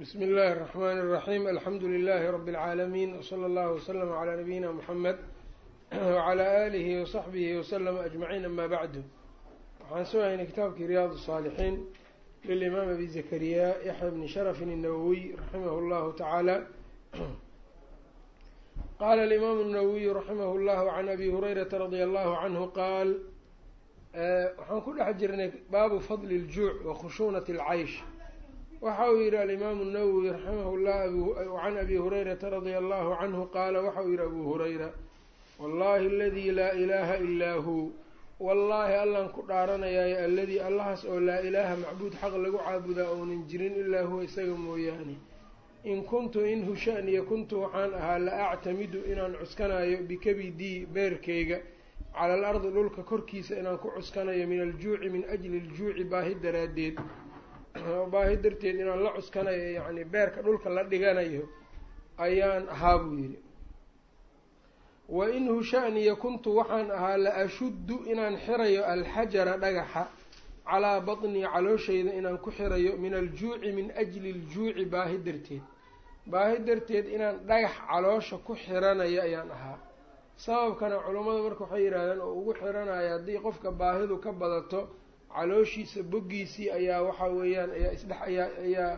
bsmi اllahi الرحmn الرaحيم alxamdu لlh رb العaalمين وslى اllه وslm عlى نabiyina mحamed وعlى آlihi وصaxbihi وslm أجmaعيin ama bعdu waxaan sugaynay kitaabkii ryaad الصاalixiin lilimaam abi zakariya yaxya bni shrف الnawowiy raximah اllahu taعaalى qala اlimam الnawowiy raximah اllah عan abi hurayrata radي allahu canhu qaal waxaan ku dhex jirnay baabu fadli اljuuc wakhushuunat اlcaysh waxa uu yihi alimaamu الnawowi raximah llah can abi hurayrata radia allahu canhu qaala waxa uu yihi abu hurayra wallahi aladii laa ilaha ilaa hu wallaahi allaan ku dhaaranayaayo alladii allahaas oo laa ilaaha macbuud xaq lagu caabudaa ounan jirin ilaa huwa isaga mooyaane. In kuntu in hushaaniya kuntu waxaan ahaa la actamidu inaan cuskanayo bikabidii beerkayga cala al ardi dhulka korkiisa inaan ku cuskanayo min aljuuci min ajli aljuuci baahi daraaddeed baahi darteed inaan la cuskanayo yacni beerka dhulka la dhiganayo ayaan ahaa buu yidhi. Wa in hushaaniya kuntu waxaan ahaa la ashuddu inaan xirayo alxajara dhagaxa calaa batnii calooshayda inaan ku xirayo min aljuuci min ajli aljuuci baahi darteed. Baahi darteed inaan dhagax caloosha ku xiranayo ayaan ahaa. Sababkana culummadu marka waxay yidhahdeen oo ugu xiranayo haddii qofka baahidu ka badato calooshiisa boggiisii ayaa waxa weeyaan ayaa isdhex ayaa ayaa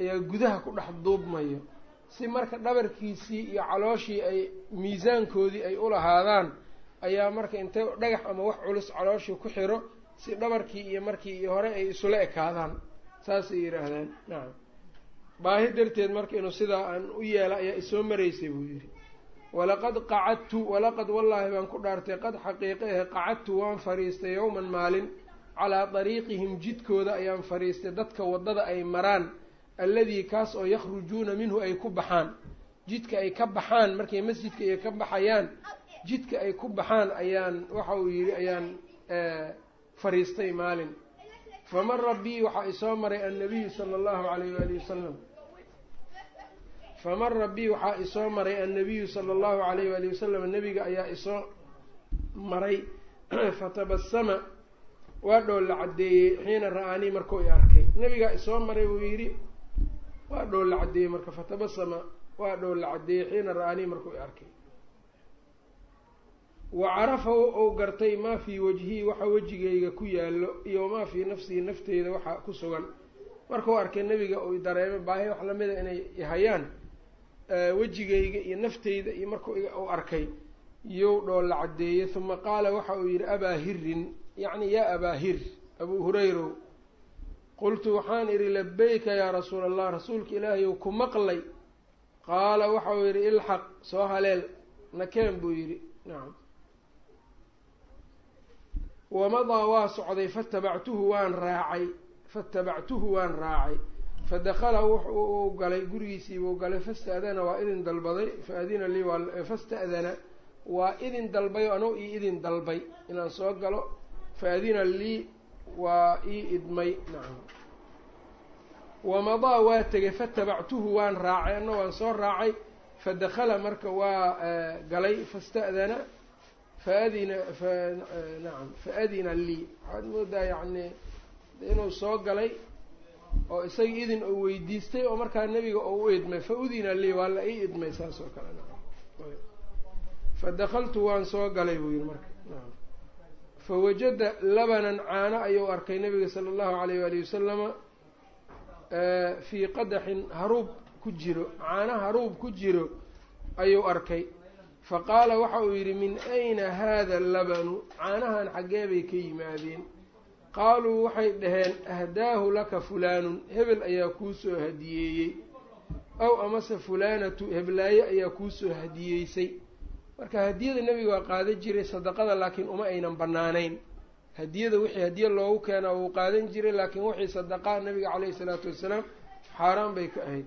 ayaa gudaha ku dhex duubmayo. Si marka dhabarkiisii iyo calooshii ay miisaankoodii ay ulahaadaan ayaa marka intay dhagax ama wax culus calooshii ku xiro si dhabarkii iyo markii iyo hore ay isula ekaadaan. Saasay yidhaahdeen nacam baahi darteed marka inuu sidaa aan u yeela ayaa isoo maraysay buu yidhi. Walaqad qacadtu walaqad wallaahi baan ku dhaartay qad xaqiiqe ahe qacadtu waan fadhiistay yowman maalin calaa dariiqihim jidkooda ayaan fadhiistay. Dadka waddada ay maraan alladii kaas oo yakhrujuuna minhu ay ku baxaan. Jidka ay ka baxaan markay masjidka iyo ka baxayaan jidka ay ku baxaan ayaan waxa uu yidhi ayaan fadhiistay maalin. Famara bii waxaa isoo maray annabiyu sala allahu calayh waali wasalam famara bii waxaa isoo maray annabiyu sala allahu calayh waali wasalam nebiga ayaa isoo maray fatabasama waa dhool la caddeeyey xiina ra'aanii markuu i arkay. Nabigaa isoo maray buu yidhi waa dhool la caddeeyey marka fatabasama. Waa dhool la caddeeyey xiina ra'aanii markuu i arkay. Wa carafa ou gartay maa fii wajhii waxa wejigayga ku yaallo iyo maa fii nafsihi nafteyda waxa ku sugan. Markuu arkay nebiga uu dareemay baahi wax lamida inay hayaan wejigayga iyo nafteyda iyo markuu uu arkay iyow dhool la caddeeyey. Huma qaala waxa uu yidhi abaa hirin yacni yaa abaa hir abuu hurayrow qultu waxaan idhi labayka yaa rasuula allah rasuulka ilaahayow ku maqlay. Qaala waxauu yidhi ilxaq soo haleel nakeen buu yidhi. Nacam wamadaa waa socday fatabactuhu waan raacay fatabactuhu waan raacay. Fadakala wuxuu galay gurigiisiibuu galay fasta'dana waa idin dalbaday. Faadina lii fasta'dana waa idin dalbay anuu ii idin dalbay. Inaan soo galo faadina lii waa ii idmay. Nacam wamadaa waa tegay fatabactuhu waan raacay anna waan soo raacay fadakala marka waa galay fasta'dana faadina fa nacam faadina lii. Waxaad moodaa yacni inuu soo galay oo isaga idin uu weydiistay oo markaa nebiga oo u idmay fa udina lii waa la ii idmay saas oo kale nacam fadakaltu waan soo galay buu yihi marka nacam fawajada labanan caano ayuu arkay nabiga sala allahu alayh waali wasalama fii qadaxin haruub ku jiro caano haruub ku jiro ayuu arkay. Faqaala waxa uu yidhi min ayna haada labanu? Caanahan xaggee bay ka yimaadeen. Qaaluu waxay dhaheen ahdaahu laka fulaanun. Hebel ayaa kuu soo hadiyeeyey. Aw amase fulaanatu heblaaye ayaa kuu soo hadiyeysay marka hadiyada nebiga waa qaadan jiray sadaqada laakiin uma aynan banaanayn hadiyada wixii hadiye loogu keenaa wuu qaadan jiray laakiin wixii sadaqaa nabiga caleyhi salaatu wassalaam xaaraan bay ka ahayd.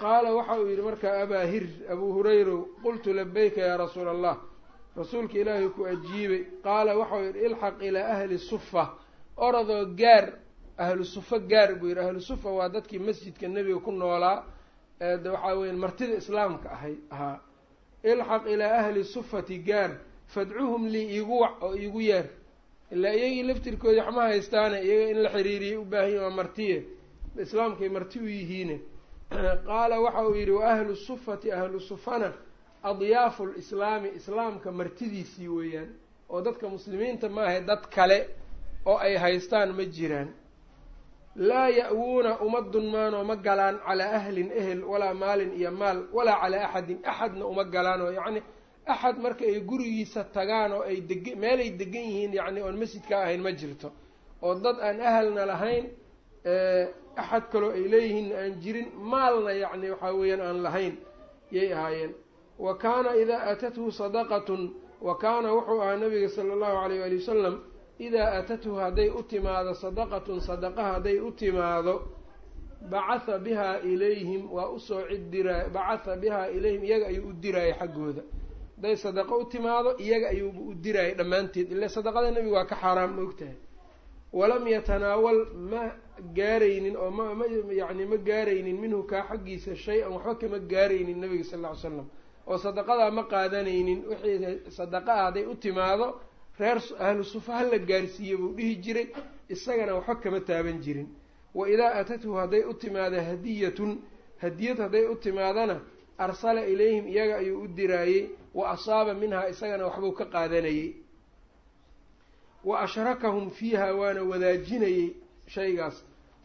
Qaala waxa uu yidhi markaa abaa hir abuu hurayrow qultu labayka yaa rasuula allah rasuulka ilaahay ku ajiibay. Qaala waxauu yidhi ilxaq ilaa ahli sufa. Orodoo gaar ahlu sufa gaar buu yidhi. Ahlu sufa waa dadkii masjidka nebiga ku noolaa eede waxaa weya martida islaamka ahay ahaa ilxaq ilaa ahli sufati gaar fadcuhum lii iigu wac oo iigu yeer. Ilaa iyagii laftirkoodii waxma haystaane iyaga in la xiriiriyay u baahan yahi waa martiye islaamkay marti u yihiine. Qaala waxa uu yidhi waahlu sufati ahlu sufana adyaafu lislaami islaamka martidiisii weeyaan oo dadka muslimiinta maahay dad kale oo ay haystaan ma jiraan laa ya-wuuna uma dunmaanoo ma galaan calaa ahlin ehel walaa maalin iyo maal walaa calaa axadin axadna uma galaan oo yacni axad marka ay gurigiisa tagaan oo ay deg meelay degan yihiin yacni oon masjidka ahayn ma jirto. Oo dad aan ahalna lahayn axad kaloo ay leeyihiinna aan jirin maalna yacni waxaa weeyaan aan lahayn yay ahaayeen. Wa kaana idaa aatathu sadaqatun wa kaana wuxuu ahaa nabiga sala allahu alayh waali wasalam idaa aatathu hadday u timaado sadaqatun sadaqa hadday u timaado bacatha bihaa ilayhim waa u soo cid diraay bacatha bihaa ilayhim iyaga ayuu u diraayay xaggooda hadday sadaqo u timaado iyaga ayuuba u diraayay dhammaanteed ile sadaqada nebiga waa ka xaaraam ma ogtahay walam yatanaawal ma gaaraynin oo ma ma yacni ma gaaraynin minhu kaa xaggiisa shay-an waxba kama gaaraynin nabiga sal lla ly slam oo sadaqadaa ma qaadanaynin wixii sadaqa ah hadday u timaado reer ahlu sufa ha la gaarsiiye buu dhihi jiray isagana waxba kama taaban jirin. Wa idaa atathu hadday u timaado hadiyatun hadiyad hadday u timaadana arsala ilayhim iyaga ayuu u diraayey wa asaaba minhaa isagana waxbuu ka qaadanayey. Wa ashrakahum fiiha waana wadaajinayey shaygaas.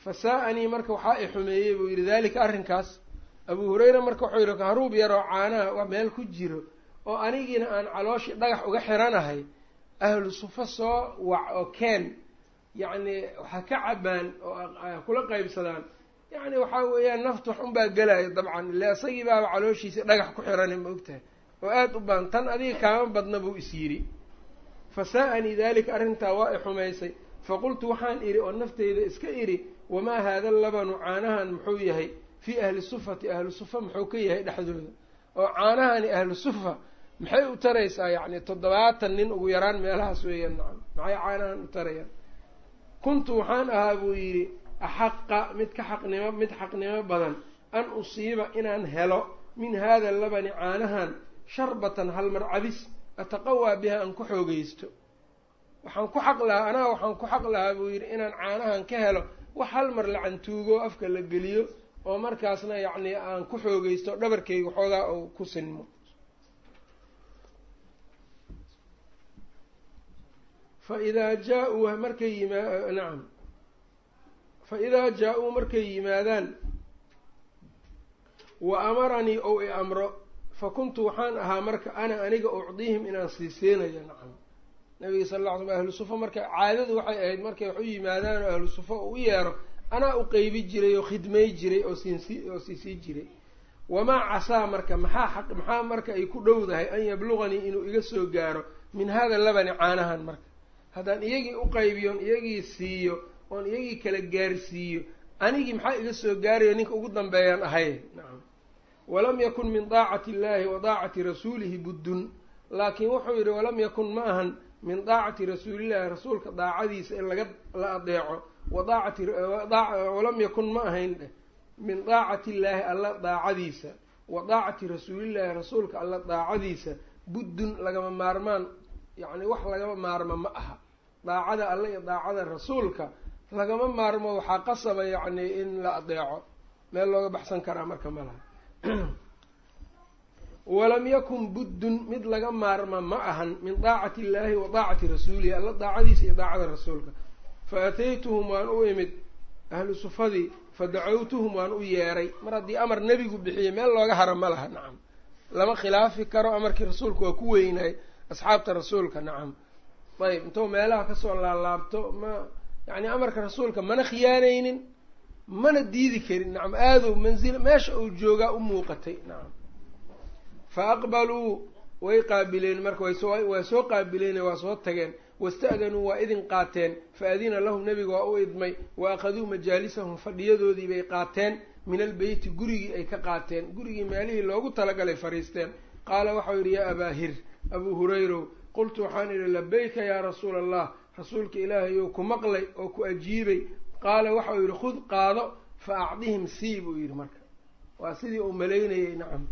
Fa saa-anii marka waxaa i xumeeyey buu yidhi daalika arrinkaas abuu hureyra marka wuxuu yidhi haruub yaroo caanaha meel ku jiro oo anigiina aan calooshii dhagax uga xiranahay ahlu sufa soo wac oo keen yacni waxa ka cabaan oo kula qaybsadaan yacni waxaa weeyaan naftu wax unbaa gelaayo dabcan ile isagii baaba calooshiisa dhagax ku xirana ma ogtahay oo aada u baan tan adiga kaama badna buu is yidhi fa saa-anii daalika arrintaa waa i xumaysay faqultu waxaan idhi oo nafteyda iska idhi wamaa haada labanu caanahan muxuu yahay fii ahli sufati ahlu sufa muxuu ka yahay dhexdooda oo caanahani ahlu sufa maxay u taraysaa yacni toddobaatan nin ugu yaraan meelahaas weeyaan? Nacam. Maxay caanahan u tarayaan? Kuntu waxaan ahaa buu yidhi axaqa mid ka xaqnimo mid xaqnimo badan an usiiba inaan helo min haada labani caanahan sharbatan halmar cabis ataqawaa biha aan ku xoogeysto waxaan ku xaq lahaa anaa waxaan ku xaq lahaa buu yidhi inaan caanahan ka helo wax hal mar la cantuugo afka la geliyo oo markaasna yacni aan ku xoogeysto dhabarkayga xoogaa oo ku sinmo fa idaa jaa-uu markay yimaa nacam fa idaa jaa-uu markay yimaadaan wa amaranii ou i amro fa kuntu waxaan ahaa marka ana aniga ucdiihim inaan siiseenayo nacam nabiga sal alla ly slam ahlu sufa marka caadadu waxay ahayd markay wax u yimaadaan oo ahlu sufa u yeero anaa u qeybi jiray oo khidmay jiray oo siinsi oo siisii jiray. Wamaa casaa marka maxaa xaq maxaa marka ay ku dhowdahay an yabluganii inuu iga soo gaaro min hada labani caanahan marka haddaan iyagii u qaybiyoon iyagii siiyo oon iyagii kala gaarsiiyo anigii maxaa iga soo gaarayo ninka ugu dambeeyaan ahay nacam walam yakun min daacati illahi wa daacati rasuulihi buddun. Laakiin wuxuu yidhi walam yakun ma ahan min daacati rasuulillahi rasuulka daacadiisa in laga la adeeco. Wadaacati walam yakun ma ahayn dheh min daacati illaahi alla daacadiisa. Wa daacati rasuulillaahi rasuulka alla daacadiisa. Buddun lagama maarmaan yacni wax lagama maarmo ma aha daacada alle iyo daacada rasuulka lagama maarmo waxaa qasaba yacni in la adeeco. Meel looga baxsan karaa marka ma laha. Walam yakun buddun mid laga maarma ma ahan min daacati illaahi wa daacati rasuulihi alla daacadiisa iyo daacada rasuulka. Fa ataytuhum waan u imid ahlu sufadii fa dacawtuhum waan u yeeray. Mar haddii amar nebigu bixiyey meel looga hara ma laha nacam lama khilaafi karo amarkii rasuulka waa ku weynaay asxaabta rasuulka nacam ayb intuu meelaha ka soo laalaabto ma yacni amarka rasuulka mana khiyaanaynin mana diidi karin. Nacam aadow manzil meesha uu joogaa u muuqatay. Nacam fa aqbaluu way qaabileen. Marka waa soo qaabileen waa soo tageen. Wasta'danuu waa idin qaateen. Fa adina lahum nebiga waa u idmay. Wa akhaduu majaalisahum fadhiyadoodii bay qaateen. Min albeyti gurigii ay ka qaateen. Gurigii meelihii loogu talagalay fariisteen qaala waxau yidhi yaa abaa hir abuu hurayrow qultu waxaan idhi labayka yaa rasuula allah rasuulka ilaahayow ku maqlay oo ku ajiibay. Qaala waxau yidhi khud qaado fa acdihim sii buu yidhi marka. Waa sidii uu malaynayay nacam.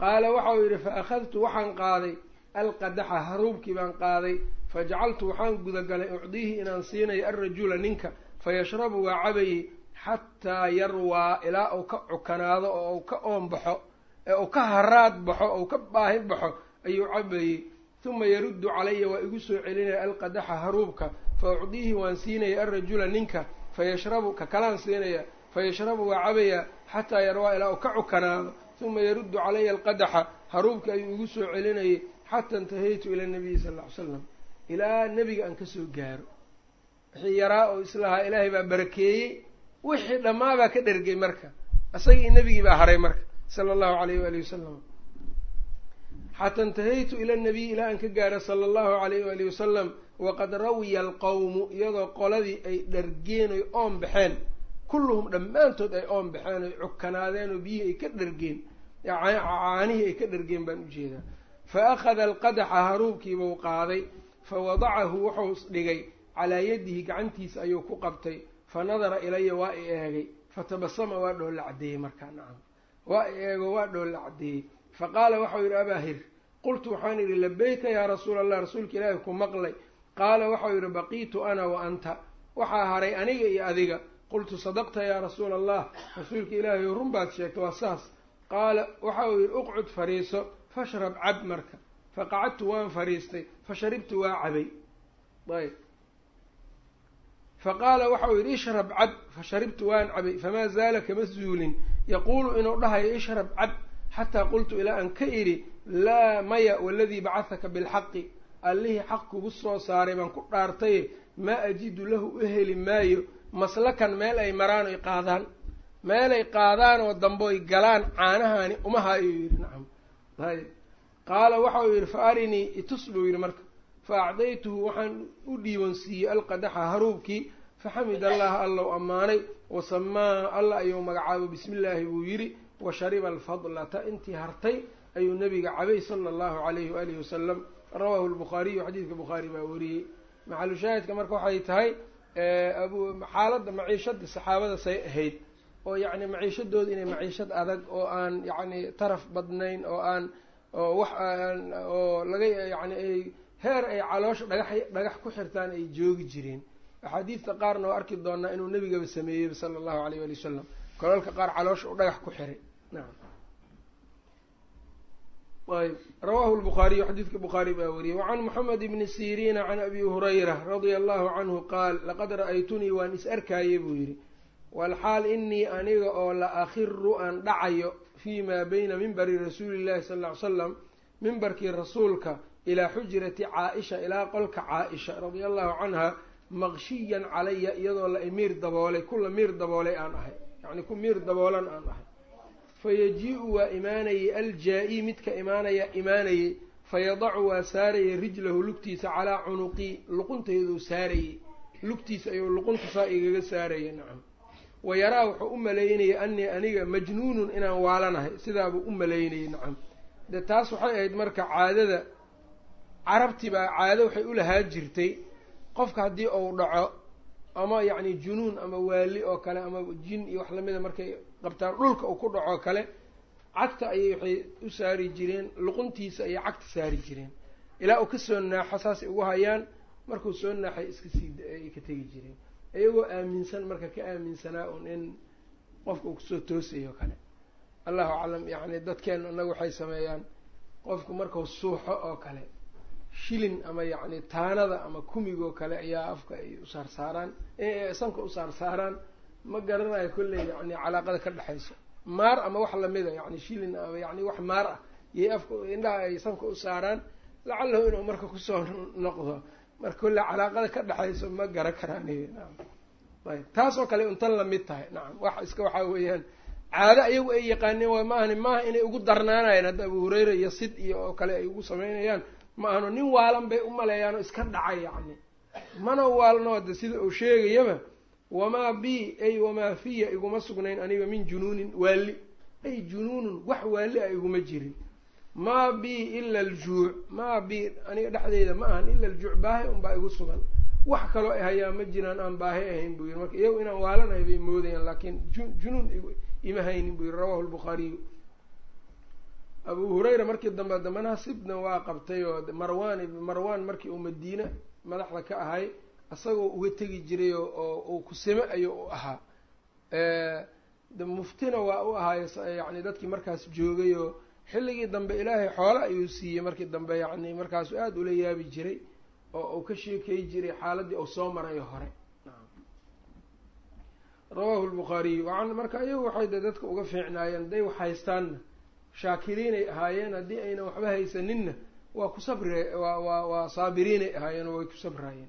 Qaala waxau yidhi fa akhadtu waxaan qaaday alqadaxa haruubkii baan qaaday fajacaltu waxaan gudagalay ucdiihi inaan siinayo alrajula ninka fayashrabu waa cabayey xataa yarwaa ilaa uu ka cukanaado oo uu ka oonbaxo ee uu ka haraad baxo ou ka baahi baxo ayuu cabayey uma yaruddu calaya waa igu soo celinaya alqadaxa haruubka fa ucdiihi waan siinaya alrajula ninka fayashrabu ka kalaan siinaya fayashrabu waa cabayaa xataa yarwaa ilaa uu ka cukanaado uma yaruddu calaya alqadaxa haruubka ayuu igu soo celinayay xataa intahaytu ila nabiyi sal lla ly slam ilaa nebiga aan ka soo gaaro wixii yaraa oo islahaa ilaahay baa barakeeyey wixii dhammaabaa ka dhergay marka isagii nebigii baa haray marka sala allahu alayh waalihi wasalam xataa intahaytu ila nabiy ilaa aan ka gaaro sala allahu alayh waalihi wasalam waqad rawiya alqawmu iyadoo qoladii ay dhargeen oy oon baxeen kulluhum dhammaantood ay oon baxeen oy cukanaadeen oo biyihii ay ka dhargeen caanihii ay ka dhargeen baan u jeedaa fa akhada alqadaxa haruubkiibuu qaaday fa wadacahu wuxuu dhigay calaa yadihi gacantiisa ayuu ku qabtay fa nadara ilaya waa i eegay fatabasama waa dhoolla caddeeyey markaa nacam waa i eego waa dhoolla caddeeyey fa qaala waxau yidhi abaahir qultu waxaan idhi labayka yaa rasuula allah rasuulka ilaahi ku maqlay. Qaala waxau yidhi baqiitu ana wa anta. Waxaa haray aniga iyo adiga qultu sadaqta yaa rasuula allah rasuulka ilaahi run baad sheegtay waa saas. Qaala waxa uu yidhi uqcud fariiso fashrab cab marka. Faqacadtu waan fariistay fasharibtu waa cabay. Ayb. Faqaala waxau yidhi ishrab cab fasharibtu waan cabay famaa zaala kama zuulin yaquulu inuu dhahayo ishrab cab xataa qultu ilaa an ka idhi laa maya waladii bacahaka bilxaqi. Allihii xaq kugu soo saaray baan ku dhaartaye maa ajidu lahu u heli maayo? Maslakan meel ay maraan oy qaadaan? Meelay qaadaan oo damboy galaan? Caanahaani uma haayuu yidhi nacam. Ayb qaala waxau yidhi fa arinii itus buu yidhi marka. Fa acdaytuhu waxaan u dhiiwansiiyey alqadaxa haruubkii faxamid allaha allow ammaanay wasamaa alla ayuu magacaabo bismi illaahi buu yidhi wa shariba alfadlata intii hartay ayuu nabiga cabay sala allahu alayhi waalihi wasalam rawahu lbukhaariyu xadiidka bukhaari baa wariyey. Maxalu shaahidka marka waxay tahay abu xaaladda maciishada saxaabada say ahayd oo yacni maciishadooda inay maciishad adag oo aan yacni taraf badnayn oo aan oo wax aan oo laga yacni ay heer ay caloosha dhagax dhagax ku xirtaan ay joogi jireen. Axaadiidta qaarna waa arki doonaa inuu nebigaba sameeyey sala allahu alayh wali wasalam kolalka qaar caloosha u dhagax ku xiray nacam ayb rawahu lbukhaariyu xadiidka bukhaari baa wariyey wacan moxamed bni siriina can abi hurayra radia allahu canhu qaal laqad ra'aytunii waan is arkaaye buu yidhi walxaal inii aniga oo la akhiru aan dhacayo fii maa bayna mimbari rasuuli llahi sal ll ly slam mimbarkii rasuulka ilaa xujrati caa-isha ilaa qolka caa-isha radia allahu canha maqshiyan calaya iyadoo la imiir daboolay kula miir daboolay aan ahay yacni ku miir daboolan aan ahay fayaji-u waa imaanayey aljaa-i midka imaanaya imaanayey fayadacu waa saarayay rijlahu lugtiisa calaa cunuqii luquntayduu saarayey lugtiisa ayuu luqunta saa igaga saarayay nacam wa yaraa wuxuu u maleynayay anii aniga majnuunun inaan waalanahay sidaabuu u maleynayay nacam de taas waxay ahayd marka caadada carabti baa caado waxay u lahaa jirtay qofka haddii uu dhaco ama yacni junuun ama waali oo kale ama jin iyo wax lamida markay qabtaan dhulka uu ku dhaco kale cagta ayay waxay u saari jireen luquntiisa ayay cagta saari jireen. Ilaa uu ka soo naaxo saasay ugu hayaan markuu soo naaxay iska sii ay ka tegi jireen. Iyagoo aaminsan marka ka aaminsanaa un in qofka uu ku soo toosayo kale. Allahu aclam yacni dadkeena inaga waxay sameeyaan qofku markau suuxo oo kale shilin ama yacni taanada ama kumigoo kale ayaa afka ay u saarsaaraan sanka u saarsaaraan ma garanayo kolley yani calaaqada ka dhexayso maar ama wax lamida yani shilin ama yani wax maar ah yay afka indhaha ay sanka u saaraan lacalahu inuu marka ku soo noqdo. Marka kolle calaaqada ka dhexayso ma garan karaan ayb taasoo kale untan la mid tahay nacam wax iska waxaa weeyaan caado ayagu ay yaqaaneen waa ma ahani maaha inay ugu darnaanayaan hadda abu hureyra iyo sid iyo oo kale ay ugu samaynayaan ma ahano nin waalan bay u maleeyaan oo iska dhacay yacni. Mana waalno de sida uu sheegayaba wamaa bi ay wamaa fiya iguma sugnayn aniga min junuunin waali ay junuunun wax waali a iguma jirin. Maa bi ila aljuuc. Maa bi aniga dhexdeyda ma ahan ila aljuuc baahi unbaa igu sugan. Wax kaloo ay hayaa ma jiraan aan baahi ahayn buu yiri marka iyagu inaan waalanahay bay moodayaan laakiin junuun ima haynin buu yiri rawahu lbukhaariyu abu hurayra markii dambe dambana sibna waa qabtay oo marwan marwan markii uu madiine madaxda ka ahay isagoo uga tegi jiray oo uu kusime ayuu u ahaa. Muftina waa u ahaayo yani dadkii markaas joogay oo xilligii dambe ilaahay xoole ayuu siiyey. Markii dambe yani markaasuu aada ula yaabi jiray oo uu ka sheekey jiray xaaladii uu soo marayo hore. Rawahu lbukhaariyu waan marka iyagu waxay de dadka uga fiicnaayeen hadday wax haystaanna shaakiriinay ahaayeen. Haddii aynan waxba haysaninna waa ku sabri waa waa waa saabiriinay ahaayeen oo way ku sabraayeen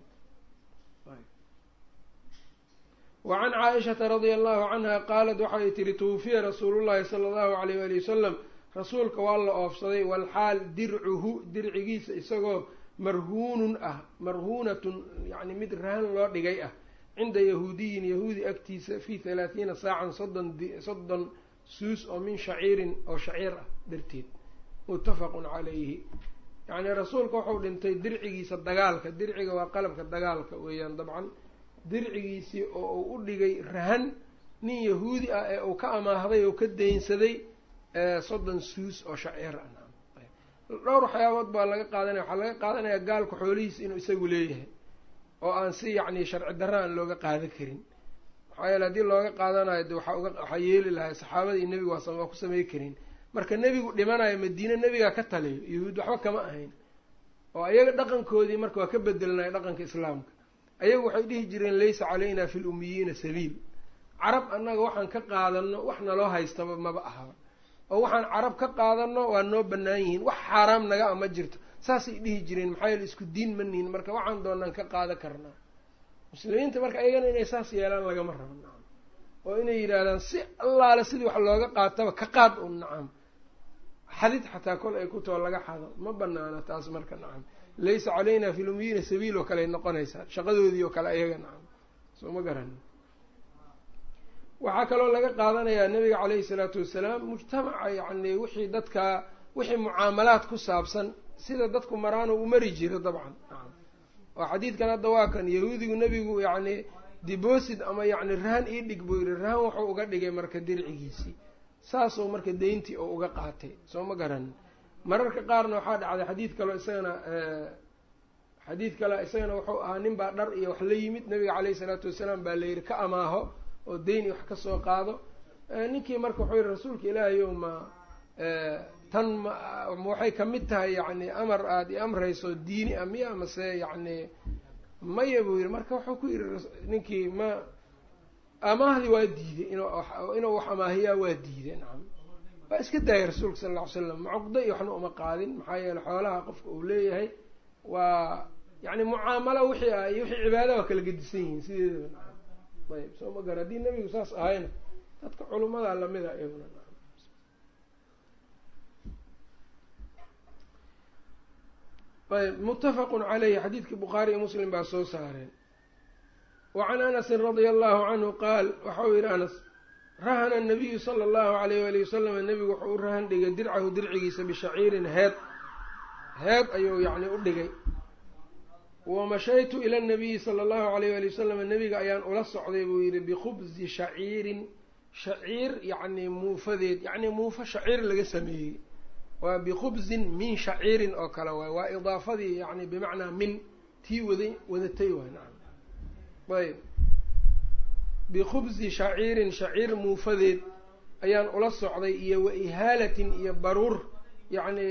wa can caaishata radia allahu canha qaalat waxay tihi tuwufiya rasuulullahi sala allahu alayh waali wasalam rasuulka waa la oofsaday walxaal dircuhu dircigiisa isagoo marhuunun ah marhuunatun yani mid rahan loo dhigay ah cinda yahuudiyin yahuudi agtiisa fii halaathiina saacan soddon soddon suus oo min shaciirin oo shaciir ah darteed muttafaqun calayhi yacni rasuulka wuxuu dhintay dircigiisa dagaalka dirciga waa qalabka dagaalka weeyaan dabcan dircigiisii oo uu u dhigay rahan nin yahuudi ah ee uu ka amaahday oo ka daynsaday soddon suus oo shaciir ah. Dhowr waxyaabood baa laga qaadanaya. Waxaa laga qaadanaya gaalku xoolihiisa inuu isagu leeyahay oo aan si yacni sharci darra aan looga qaadan karin. Maxaa yeele haddii looga qaadanayo de waxaa uga waxaa yeeli lahay saxaabada iyo nebigu waa waa ku samey karin. Marka nebigu dhimanayo madiine nebigaa ka taliyo yahuud waxba kama ahayn. Oo ayaga dhaqankoodii marka waa ka bedelnayo dhaqanka islaamka ayagu waxay dhihi jireen laysa calayna fi lumiyiina sabiil. Carab annaga waxaan ka qaadano wax naloo haystaba maba ahaba oo waxaan carab ka qaadano waa noo bannaan yihiin. Wax xaaraam naga a ma jirto. Saasay dhihi jireen maxaa yeele isku diin ma nihin. Marka waxaan doonaan ka qaadan karnaa muslimiinta marka ayagana inay saas yeelaan lagama rabo nacam oo inay yidhaahdaan si allaale sidii wax looga qaataba ka qaad un nacam xadid xataa kol ay ku too laga xado ma banaana taas marka nacam laysa calayna fi lumiyiina sabiil oo kale ay noqonaysaa shaqadoodii oo kale ayaga nacam soo ma garani waxaa kaloo laga qaadanayaa nabiga caleyhi salaatu wasalaam mujtamaca yacni wixii dadka wixii mucaamalaad ku saabsan sida dadku maraano u mari jiro dabcan oo xadiidkan hadda waa kan yahuudigu nebigu yacni deposit ama yacni rahan ii dhig buu yihi rahan wuxuu uga dhigay marka dircigiisii saasuu marka deyntii oo uga qaatay soo ma garanin mararka qaarna waxaa dhacday xadiid kaleo isagana xadiid kale isagana wuxuu ahaa nin baa dhar iyo wax la yimid nabiga caleyhi salaatu wasalaam baa la yidhi ka amaaho oo deyn iyo wax ka soo qaado. Ninkii marka wuxuu yihi rasuulka ilaahayow ma tan ma waxay ka mid tahay yacni amar aada i amrayso diini a miya mase yacni maya? Buu yihi marka wuxuu ku yihi ninkii ma amaahdii waa diiday inu inuu wax amaahiyaa waa diiday nacam waa iska daayay rasuulka sala alla ly slam macuqdo iyo waxna uma qaadin. Maxaa yeele xoolaha qofka uu leeyahay waa yacni mucaamalo wixii ah iyo wixii cibaada waa kala gedisan yihiin. Sideedaba. Ayb soo ma gara haddii nebigu saas ahayna dadka culummada lamida iyaguna ayb muttafaqun caleyhi xadiidkii bukhaari iyo muslim baa soo saareen. Wa can anasin radia allahu canhu qaal waxau yihi anas rahana nabiyu sala allahu alayh wali wasalam nebigu wuxuu u rahan dhigay dircahu dircigiisa bishaciirin heed. Heed ayuu yacni u dhigay. Wamashaytu ila nabiyi sala allahu alayh wali wasalam nebiga ayaan ula socday buu yihi bikhubsi shaciirin. Shaciir yacni muufadeed yacni muufo shaciir laga sameeyey. Waa bikhubsin min shaciirin oo kale waay. Waa idaafadii yani bimacnaa min tii wada wadatay waay nacam ayb bikhubsi shaciirin shaciir muufadeed ayaan ula socday iyo wa ihaalatin iyo baruur yacni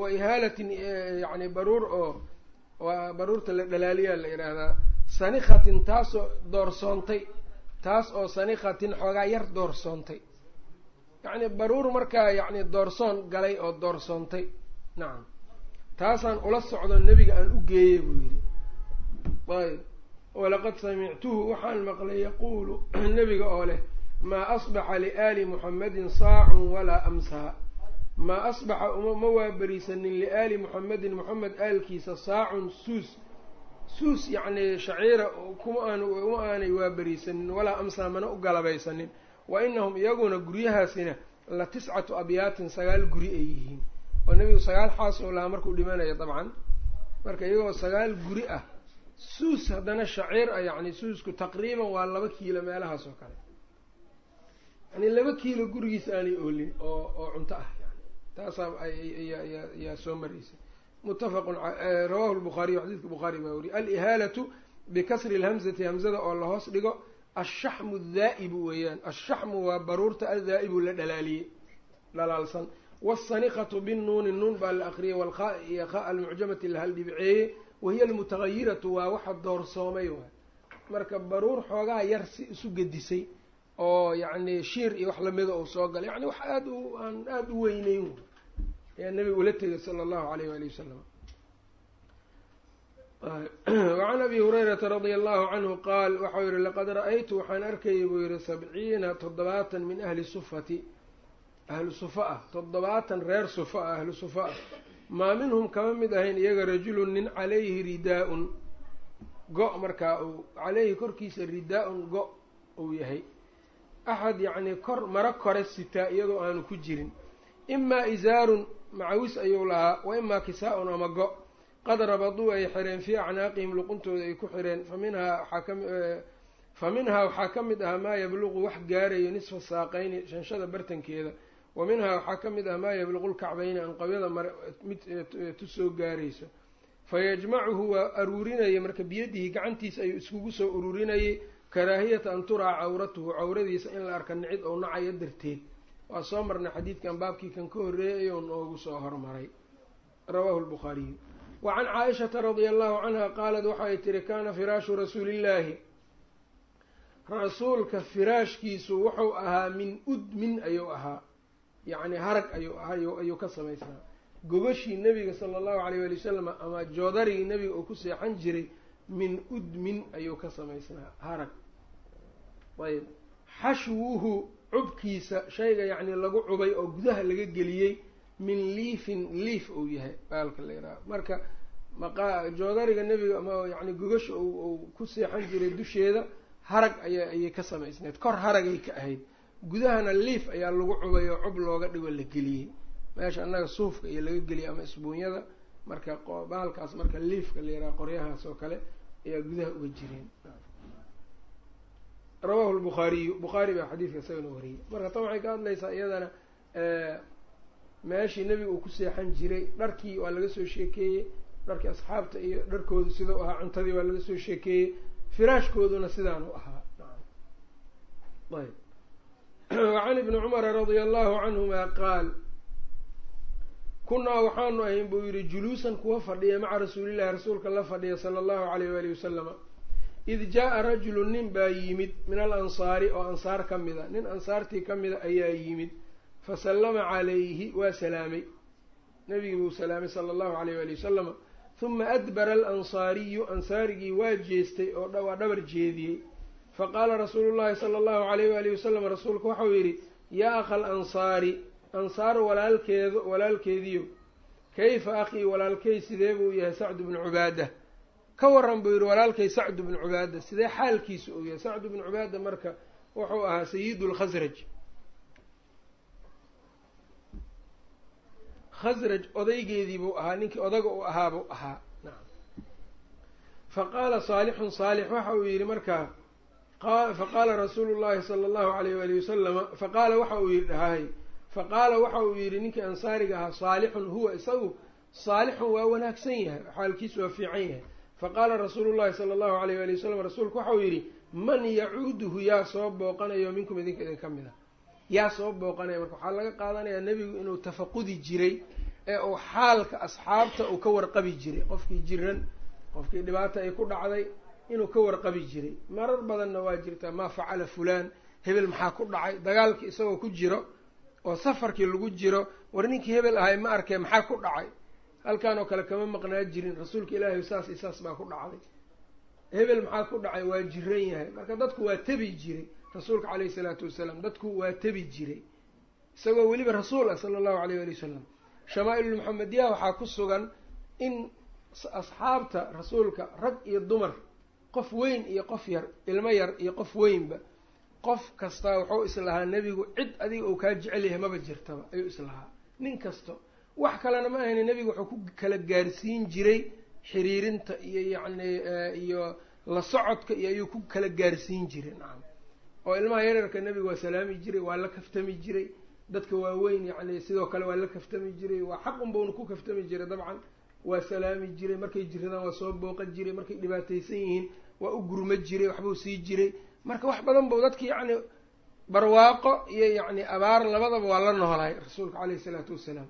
wa ihaalatin yani baruur oo waa baruurta la dhalaaliyaa la yidhaahdaa sanikatin taasoo doorsoontay taas oo sanikatin xoogaa yar doorsoontay yacni baruur markaa yacni doorsoon galay oo doorsoontay nacam taasaan ula socdo nebiga aan u geeyey buu yidhi. Ayb walaqad samictuhu waxaan maqlay yaquulu nebiga oo leh maa asbaxa liaali muxamedin saacun walaa amsaa maa asbaxa uma ma waaberisanin liaali muxamedin moxamed aalkiisa saacun suus suus yacni shaciira kuma aan uma aanay waaberisanin walaa amsaa mana u galabaysanin. Wa inahum iyaguna guryahaasina la tiscatu abyaatin sagaal guri ay yihiin. Oo nebigu sagaal xaas oo lahaa markuu dhimanayo dabcan. Marka iyagoo sagaal guri ah suus haddana shaciir ah yacni suusku taqriiban waa laba kiilo meelahaas oo kale. Yani laba kiilo gurigiisa aanay oolin oo oo cunto ah yani taasaa yaa soo maraysay muttafaqun rawahu lbukhaariy xadiidka bukhaari baa weriye alihaalatu bikasri lhamzati hamzada oo lahoos dhigo ashaxmu adaa'ibu weeyaan. Ashaxmu waa baruurta adaa'ibu la dhalaaliyey dhalaalsan waasaniqatu binnuuni nuun baa la akriyay walkhaa iyo kha almucjamati la haldhibceeye wahiya almutagayiratu waa waxa doorsoomay waay marka baruur xoogaa yar si isu gedisay oo yacni shiir iyo wax lamida uu soo galay yani wax aada u aan aada u weyneyn ayaa nabiga ula tegay sala allahu alayh waali wasalam wacan abi hurayrata radia allahu canhu qaal waxau yihi laqad ra'aytu waxaan arkayay buu yihi sabciina toddobaatan min ahli sufati ahlu sufa ah toddobaatan reer sufa ah ahlu sufa ah maa minhum kama mid ahayn iyaga rajulun nin calayhi ridaa-un. Go- markaa uu caleyhi korkiisa ridaa-un go- uu yahay. Axad yacnii kor maro kore sitaa iyadoo aanu ku jirin. Imaa isaarun macawis ayuu lahaa wa imaa kisaa-un ama go- qad rabaduu ay xireen fii acnaaqihim luquntooda ay ku xireen. Fa minhaa waxaa ka fa minhaa waxaa ka mid ahaa maa yabluqu wax gaarayo nisfa saaqayni shanshada bartankeeda wa minhaa waxaa ka mid ah maa yabluqu lkacbayni anqawyada mare mid tu soo gaarayso. Fayajmacuhu waa aruurinaya marka biyadihi gacantiisa ayuu iskugu soo ururinayay karaahiyata an turaa cawratuhu cawradiisa in la arka nicid ou nacayo darteed. Waa soo marnay xadiidkan baabkii kan ka horreeyay oo noogu soo hormaray. Rawaahu lbukhaariyu wa can caaishata radia allahu canha qaalat waxay tihi kaana firaashu rasuulillaahi. Rasuulka firaashkiisu wuxuu ahaa min udmin ayuu ahaa yacni harag ayuu ayuu ka samaysnaa. Gogashii nebiga sala allahu alayh waali wasalam ama joodarigii nebiga uu ku seexan jiray min udmin ayuu ka samaysnaa harag. Ayb xashwuhu cubkiisa shayga yacni lagu cubay oo gudaha laga geliyey min liifin liif uu yahay baalka la yidhaha marka maqa joodariga nebiga ama yani gogasha uu ku seexan jiray dusheeda harag aya ayay ka samaysneed. Kor haragay ka ahayd gudahana liif ayaa lagu cubay oo cub looga dhigo la geliyey. Meesha annaga suufka iyo laga geliyay ama isbuunyada marka baalkaas marka liifka la yidhaha qoryahaas oo kale ayaa gudaha uga jireen. Rawahu lbukhaariyu bukhaari baa xadiidka isagana wariyey. Marka tan waxay ka hadlaysaa iyadana meeshii nebiga uu ku seexan jiray dharkii waa laga soo sheekeeyey dharkii asxaabta iyo dharkoodu sida u ahaa cuntadii waa laga soo sheekeeyey firaashkooduna sidaan u ahaa. Ayb wacan ibni cumara radia allahu canhuma qaal kunaa waxaanu ahayn buu yihi juluusan kuwa fadhiya maca rasuulillahi rasuulka la fadhiya sala allahu alayh waalihi wasalama id jaa-a rajulu nin baa yimid min al ansaari oo ansaar ka mida nin ansaartii ka mida ayaa yimid. Fasallama calayhi waa salaamay. Nabigii buu salaamay sala allahu alayh waali wasalama huma adbara alansaariyu ansaarigii waa jeestay oo waa dhabar jeediyey faqaala rasuulu llahi sala allahu alayh waalihi wasalam rasuulku waxau yidhi yaa akha alansaari ansaar walaalkeedu walaalkeediyo kayfa akhii walaalkay sidee buu yahay? Sacdu bnu cubaada. Ka waran buu yidhi walaalkay sacdu bnu cubaada sidee xaalkiisu uu yahay? Sacdu bnu cubaada marka wuxuu ahaa sayidu lkhasraj khasraj odaygeedii buu ahaa ninkii odaga u ahaa buu ahaa. Nacam fa qaala saalixun saalix waxa uu yidhi markaa faqaala rasuulu llahi sala allahu alayh waali wasalama faqaala waxa uu yidhi dhahay faqaala waxa uu yidhi ninkii ansaariga ahaa saalixun huwa isagu saalixun waa wanaagsan yahay xaalkiisu waa fiican yahay. Faqaala rasuulu llahi sala allahu alayh waali wasalam rasuulku waxau yidhi man yacuuduhu yaa soo booqanayo minkum idinka idin ka mid a yaa soo booqanaya marka waxaa laga qaadanayaa nebigu inuu tafaqudi jiray ee uu xaalka asxaabta uu ka warqabi jiray. Qofkii jiran qofkii dhibaata ay ku dhacday inuu ka warqabi jiray. Marar badanna waa jirtaa maa facala fulaan? Hebel maxaa ku dhacay? Dagaalkii isagoo ku jiro oo safarkii lagu jiro war ninkii hebel ahay ma arkee maxaa ku dhacay? Halkaan oo kale kama maqnaa jirin rasuulka ilaahay saas iyo saas baa ku dhacday. Hebel maxaa ku dhacay? Waa jiran yahay. Marka dadku waa tebi jiray rasuulka caleyhi salaatu wasalaam dadku waa tebi jiray. Isagoo weliba rasuul ah sala allahu alayh ali wasalam shamaailulmuxamediyaha waxaa ku sugan in asxaabta rasuulka rag iyo dumar qof weyn iyo qof yar ilmo yar iyo qof weynba qof kastaa wuxuu islahaa nebigu cid adiga uu kaa jecel yahay maba jirtaba ayuu islahaa nin kasto wax kalena ma ahayni nebigu wuxuu ku kala gaarsiin jiray xiriirinta iyo yacni iyo la socodka iyo ayuu ku kala gaarsiin jiray nacam oo ilmaha yaryarka nebigu waa salaami jiray waa la kaftami jiray. Dadka waaweyn yacni sidoo kale waa la kaftami jiray waa xaq unbauna ku kaftami jiray dabcan. Waa salaami jiray markay jiradaan waa soo booqan jiray markay dhibaataysan yihiin waa u gurma jiray waxbuu sii jiray marka wax badan buu dadki yacni barwaaqo iyo yacni abaar labadaba waa la noolay rasuulka caleyhi isalaatu wassalaam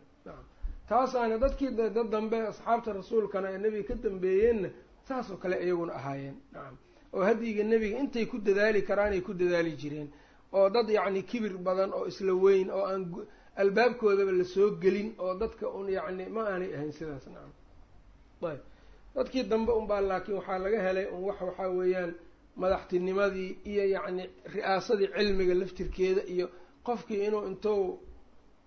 taasaana dadkii dad dambe asxaabta rasuulkana ee nebiga ka dambeeyeenna saas oo kale iyaguna ahaayeen. Nacam oo hadyiga nebiga intay ku dadaali karaanay ku dadaali jireen. Oo dad yacni kibir badan oo isla weyn oo aan albaabkoodaba la soo gelin oo dadka un yacni ma aanay ahayn sidaas. Nacam ayb dadkii dambe unbaa laakiin waxaa laga helay un wax waxaa weeyaan madaxtinimadii iyo yacni ri'aasadii cilmiga laftirkeeda iyo qofkii inuu intuu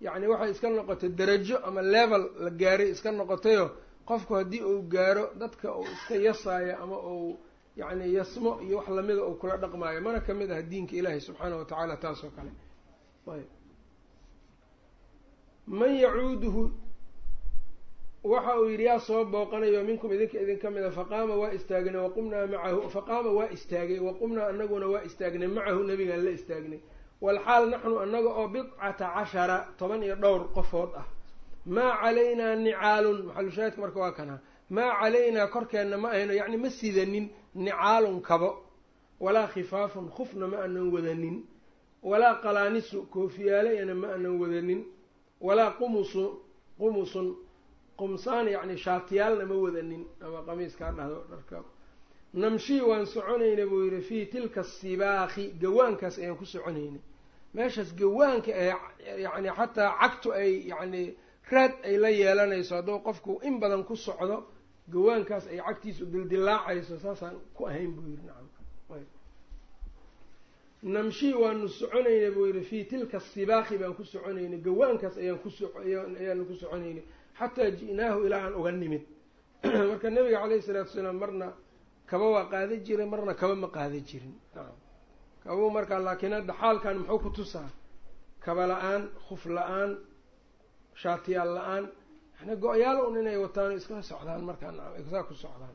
yacni waxay iska noqotay darajo ama level la gaaray iska noqotayo qofku haddii uu gaaro dadka uu iska yasaayo ama uu yacni yasmo iyo wax lamida uu kula dhaqmaayo mana ka mid aha diinka ilaahi subxaanahu watacaala taas oo kale. Man yacuuduhu waxa uu yidhi yaa soo booqanayo minkum idinka idin ka mid a faqaama waa istaagnay waqumnaa macahu faqaama waa istaagay waqumnaa anaguna waa istaagnay macahu nabigaan la istaagnay. Walxaal naxnu annaga oo bidcata cashara toban iyo dhowr qofood ah. Maa calaynaa nicaalun maxalushaahidka marka waa kanaa maa calaynaa korkeenna ma ahayno yacni ma sidanin nicaalun kabo walaa khifaafun khufna ma anan wadanin walaa qalaanisu koofiyaalayana ma anan wadanin walaa qumusu qumusun qumsaan yacni shaatiyaalna ma wadanin ama qamiiskaa dhahdo dharka. Namshii waan soconayna buu yidhi fii tilka sibaaki gawaankaas ayaan ku soconaynay. Meeshaas gawaanka ee yacni xataa cagtu ay yacni raad ay la yeelanayso hadduu qofku in badan ku socdo gawaankaas ay cagtiisu dildilaacayso saasaan ku ahayn buu yidhi nacam. Namshii waanu soconaynay buu yidhi fii tilka sibaaki baan ku soconaynay. Gawaankaas ayaan kuso ayaanu ku soconaynay xataa ji'naahu ilaa aan uga nimid. Marka nabiga caleyhi salaatu wasalaam marna kaba waa qaada jiray marna kaba ma qaada jirin. Kabuu markaa laakiin hadda xaalkan muxuu ku tusaa? Kaba la'aan khuf la'aan shaatiyaal la'aan. Yani go-yaal un inay wataan iska socdaan markaa nacam saa ku socdaan.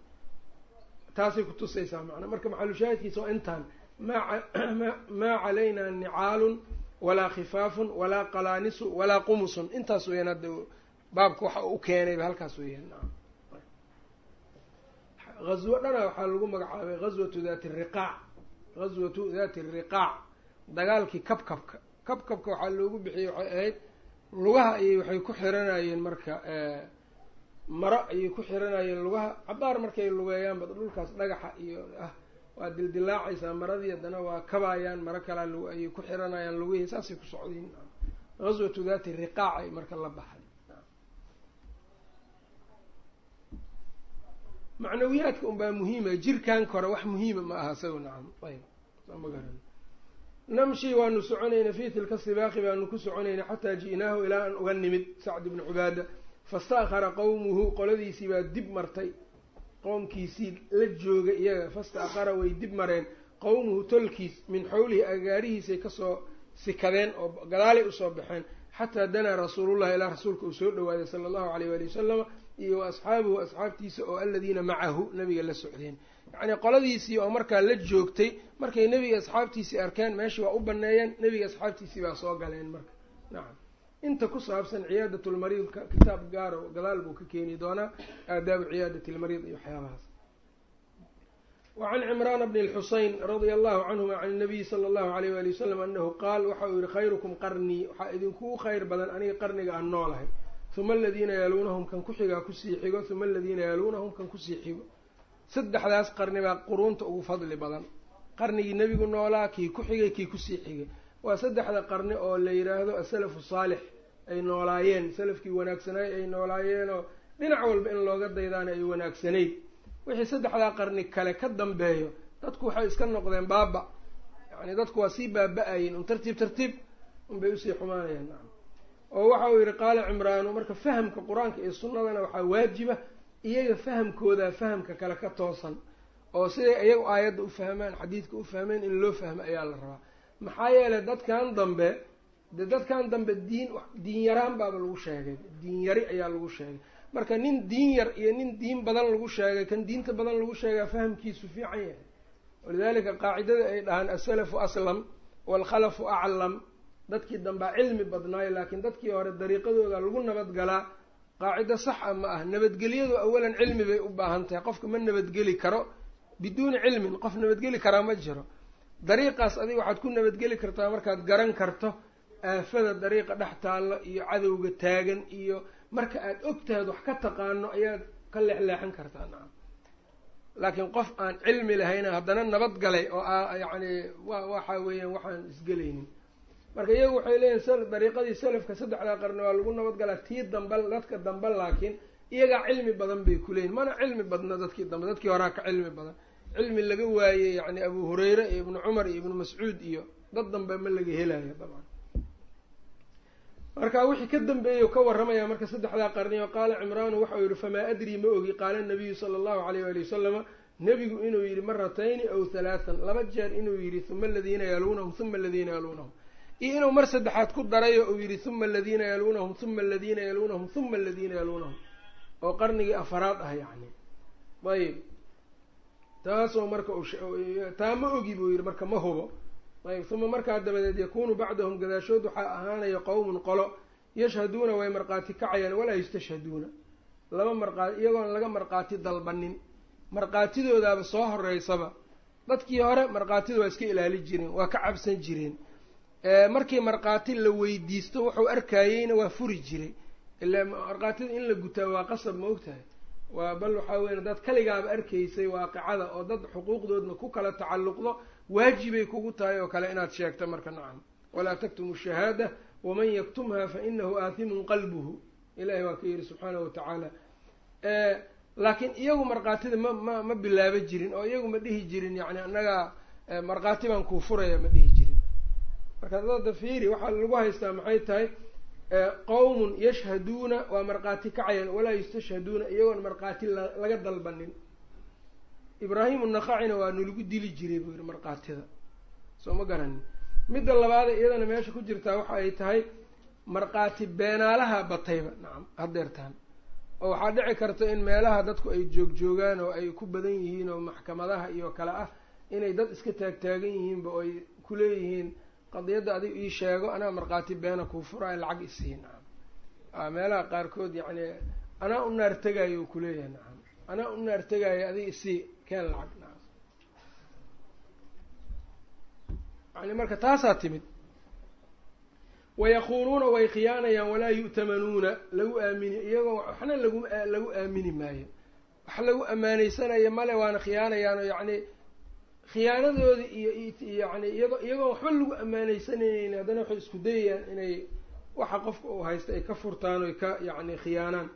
Taasay kutusaysaa macnaa marka maxalushaahidkiisa waa intaan maa calaynaa nicaalun walaa khifaafun walaa qalaanisu walaa qumusun. Intaas weyaan hadda baabka waxa u keenayba halkaas weeyaan ghazwo dhana waxaa lagu magacaabay ghazwatu dati riqaac ghazwatu dati riqaac dagaalkii kabkabka. Kabkabka waxaa loogu bixiyey waxay ahayd lugaha ayay waxay ku xiranayeen marka maro ayay ku xiranayeen lugaha. Cabaar markay lugeeyaanba dhulkaas dhagaxa iyo ah waa dildilaacaysaa maradii haddana waa kabaayaan. Maro kalaa ayay ku xiranayaan lugihii saasay ku socdeen. Ghazwatu dati riqaac ay marka la baxay macnawiyaadka unbaa muhiima jirkan kore wax muhiima ma aha isago nacam. Ayb ma garan. Namshi waanu soconayna fii tilka sibaaqi baanu ku soconayna xataa ji'naahu ilaa aan uga nimid sacd ibnu cubaada. Fasta'khara qowmuhu qoladiisii baa dib martay. Qoomkiisii la jooga iyaga fasta'khara way dib mareen. Qowmuhu tolkiis min xawlihi agaarihiisay ka soo sikadeen oo gadaalay u soo baxeen. Xataa danaa rasuulullahi ilaa rasuulka uu soo dhawaaday sala allahu alayh waali wasalama iyo asxaabuhu asxaabtiisa oo aladiina macahu nabiga la socdeen. Yacnii qoladiisii oo markaa la joogtay markay nebiga asxaabtiisii arkeen meeshii waa u baneeyeen nebiga asxaabtiisii baa soo galeen marka. Nacam inta ku saabsan ciyaadatulmariid kitaab gaaro gadaal buu ka keeni doonaa aadaabu ciyaadati lmariid iyo waxyaabahaas. Wacan cimraana bni lxuseyn radia allahu canhuma can inabiyi sala allahu alayh waali wasalam anahu qaal waxa uu yihi khayrukum qarnii waxaa idinkugu khayr badan aniga qarniga aan noolahay uma aladiina yaluunahum kan ku xigaa ku sii xigo uma aladiina yaluunahum kan ku sii xigo saddexdaas qarni baa quruunta ugu fadli badan qarnigii nebigu noolaa kii ku xigay kii ku sii xigay waa saddexda qarni oo la yidhaahdo asalafu saalix ay noolaayeen salafkii wanaagsanaay ay noolaayeenoo dhinac walba in looga daydaana ay wanaagsanayd wixii saddexdaa qarni kale ka dambeeyo dadku waxay iska noqdeen baaba yacni dadku waa sii baaba-ayeen un tartiib tartiib unbay u sii xumaanayaan oo waxa uu yihi qaala cimraanu marka fahamka qur'aanka iyo sunnadana waxaa waajiba iyaga fahamkooda fahamka kale ka toosan oo siday iyagu aayadda u fahmaan xadiidka u fahmeen in loo fahmo ayaa la rabaa. Maxaa yeelay dadkan dambe de dadkan dambe diin diin yaraan baaba lagu sheegay diin yari ayaa lagu sheegay. Marka nin diin yar iyo nin diin badan lagu sheegay kan diinta badan lagu sheegaa fahamkiisu fiican yahay. Walidalika qaacidada ay dhahaan asalafu aslam waalkhalafu aclam dadkii dambaa cilmi badnaayo laakiin dadkii hore dariiqadooda lagu nabadgalaa qaacido sax a ma ah. Nabadgelyadu awalan cilmi bay u baahan tahay. Qofka ma nabadgeli karo biduuni cilmin qof nabadgeli karaa ma jiro. Dariiqaas adiga waxaad ku nabadgeli kartaa markaad garan karto aafada dariiqa dhex taalla iyo cadowga taagan iyo marka aad ogtahayd wax ka taqaano ayaad ka leexleexan kartaa nacam. Laakiin qof aan cilmi lahayna haddana nabad galay oo a yacni wa waxa weeyaan waxaan isgelaynin marka iyagu waxay leeyihiin dariiqadii salafka saddexdaa qarni waa lagu nabadgalaa tii damba dadka dambe laakiin iyagaa cilmi badan bay kuleeyihin mana cilmi badna dadkii dambe dadkii horaa ka cilmi badan. Cilmi laga waayey yacni abu hureyre iyo ibnu cumar iyo ibnu mascuud iyo dad dambe ma laga helayo dabcan. Marka wixii ka dambeeyey ka warramaya marka saddexdaa qarni oo qaala cimraanu waxau yihi famaa adrii ma ogi qaala nabiyu sala allahu alayh waali wasalama nebigu inuu yihi maratayni aw halaatan laba jeer inuu yihi huma aladiina yaluunahum huma aladiina yaluunahum iyo inuu mar saddexaad ku darayo uu yihi huma aladiina yaluunahum huma aladiina yaluunahum huma aladiina yaluunahum oo qarnigii afaraad ah yacni. Ayib. Taasoo marka taa ma ogi buu yihi marka ma hubo. Ayb uma markaa dabadeed yakuunu bacdahum gadaashood waxaa ahaanaya qowmun qolo yashhaduuna way markhaati kacayaan walaa yustashhaduuna laba marqaa iyagoon laga markhaati dalbanin. Markhaatidoodaaba soo horeysaba dadkii hore markhaatida waa iska ilaali jireen waa ka cabsan jireen markii markhaati la weydiisto wuxuu arkayeyna waa furi jiray. Ilaa markhaatida in la gutaa waa qasab ma ogtahay? Waa bal waxaa weya dad kaligaaba arkaysay waaqicada oo dad xuquuqdoodna ku kala tacalluqdo waajibay kugu tahay oo kale inaad sheegto marka nacam. Walaa taktumu shahaada waman yaktumha fa inahu aathimun qalbuhu. Ilahi waa ka yihi subxaanahu watacaala laakiin iyagu markhaatida ma ma ma bilaaba jirin oo iyagu ma dhihi jirin yani annagaa markhaati baan kuu furaya ma dhihi marka dada fiiri waxaa lagu haystaa maxay tahay qowmun yashhaduuna waa markhaati kacayaan walaa yustashhaduuna iyagoon markhaati laga dalbanin. Ibraahim unaqacina waa nalagu dili jiray buu yihi markhaatida. Soo ma garanin midda labaada iyadana meesha ku jirtaa waxa ay tahay markhaati beenaalaha batayba. Nacam hadeertaan oo waxaa dhici karta in meelaha dadku ay joogjoogaan oo ay ku badan yihiin oo maxkamadaha iyo kale ah inay dad iska taagtaagan yihiinba oo ay kuleeyihiin qadiyadda adiga ii sheego anaa markhaati beena kuu furaayo lacag isii nacam meelaha qaarkood yacni anaa u naar tegaayo uu kuleeyahay nacam anaa u naar tegaayo adiga isii keen lacag nacam yani marka taasaa timid. Wayaquuluuna way khiyaanayaan walaa yu'tamanuuna lagu aamini iyagoo waxna lagu lagu aamini maayo. Wax lagu ammaaneysanaya male waana khiyaanayaan oo yacni khiyaanadoodi iyo yani iyado iyagoon waxba lagu ammaaneysanaynin haddana waxay isku dayayaan inay waxa qofka uu haysta ay ka furtaan oy ka yacni khiyaanaan.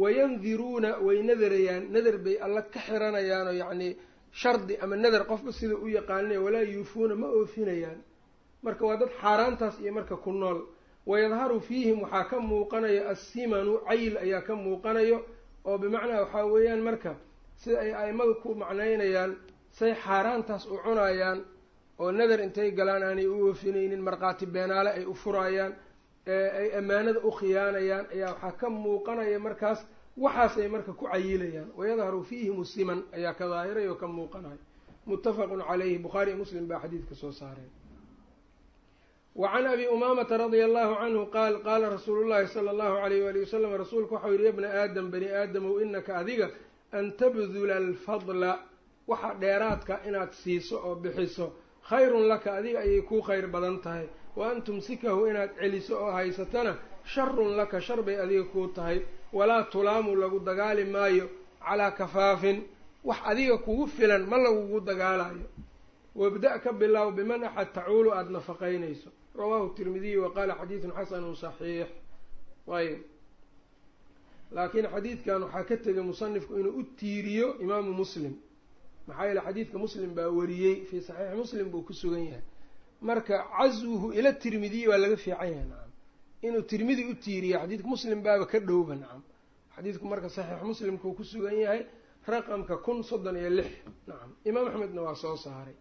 Wayandiruuna way nadarayaan nadar bay alla ka xiranayaan oo yacni shardi ama nadar qofka sida u yaqaanina walaa yuufuuna ma oofinayaan. Marka waa dad xaaraantaas iyo marka ku nool. Wayadharu fiihim waxaa ka muuqanayo assimanu cayl ayaa ka muuqanayo oo bimacnaa waxaa weeyaan marka sida ay aimadu ku macnaynayaan say xaaraantaas u cunayaan oo nadar intay galaan aanay u oofinaynin markhaati beenaale ay u furayaan ay ammaanada u khiyaanayaan ayaa waxaa ka muuqanaya markaas waxaasay marka ku cayilayaan wayadharu fiihim siman ayaa ka daahiray oo ka muuqanayo muttafaqun calayhi bukhaari iyo muslim baa xadiidka soo saareen. Wa can abi umaamata radia allahu canhu qaal qaala rasuulu llahi sala allahu alayh waali wasalam rasuulku waxau yihi ya bna aadam bani aadamow inaka adiga an tabdula alfadla waxa dheeraadka inaad siiso oo bixiso. Khayrun laka adiga ayay kuu khayr badan tahay. Wa an tumsikahu inaad celiso oo haysatana sharun laka shar bay adiga kuu tahay. Walaa tulaamu lagu dagaali maayo calaa kafaafin. Wax adiga kugu filan ma lagugu dagaalayo wabda' ka bilow biman axad tacuulu aada nafaqaynayso. Rawaahu tirmidiyu wa qaala xadiidun xasanun saxiix. Ayb laakiin xadiidkan waxaa ka tegay musanifku inuu u tiiriyo imaamu muslim maxaa yeele xadiidka muslim baa wariyey fii saxiixi muslim buu ku sugan yahay. Marka caswuhu ila tirmidiyi waa laga fiican yahay nacam inuu tirmidi u tiiriyo xadiidka muslim baaba ka dhowba nacam xadiidku marka saxiix muslimkuu ku sugan yahay raqamka kun soddon iyo lix nacam imaam axmedna waa soo saaray.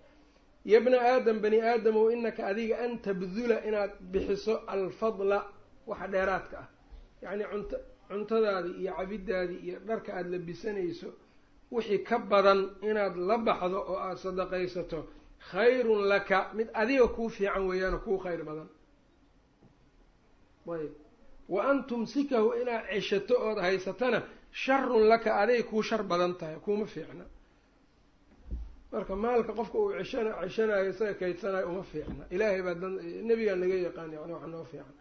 Ya bna aadam bani aadamow inaka adiga an tabdula inaad bixiso alfadla waxa dheeraadka ah. Yacni cunt cuntadaadii iyo cabidaadii iyo dharka aada labisanayso wixii ka badan inaad la baxdo oo aada sadaqaysato khayrun laka mid adiga kuu fiican weeyaano kuu khayr badan. Ayb wa an tumsikahu inaad ceshato ood haysatana sharun laka aday kuu shar badan tahay kuuma fiicna. Marka maalka qofka uu ceshana ceshanayo isaga kaydsanayo uma fiicna. Ilaahay baa dan nebigaa naga yaqaan yani wax noo fiican.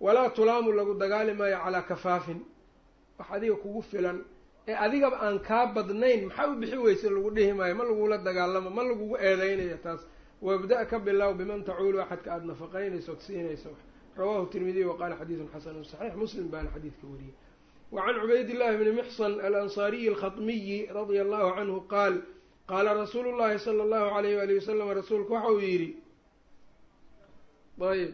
Walaa tulaamu lagu dagaali maayo calaa kafaafin. Wax adiga kugu filan ee adigaba aan kaa badnayn maxaa u bixi weyse lagu dhihi maayo? Ma lagula dagaalamo ma lagugu eedeynayo taas. Wabda ka bilow biman tacuulu axadka aada nafaqaynayso siinayso. Rawahu tirmidiy waqaala xadiidun xasanu saxiix. Muslim baana xadiidka wariyey. Wacan cubaydillahi bni mixsan alansaariyi alkhatmiyi radia allahu canhu qaal qaala rasuulu llahi sala allahu alayh wali wasalam rasuulku waxa uu yidhi ayb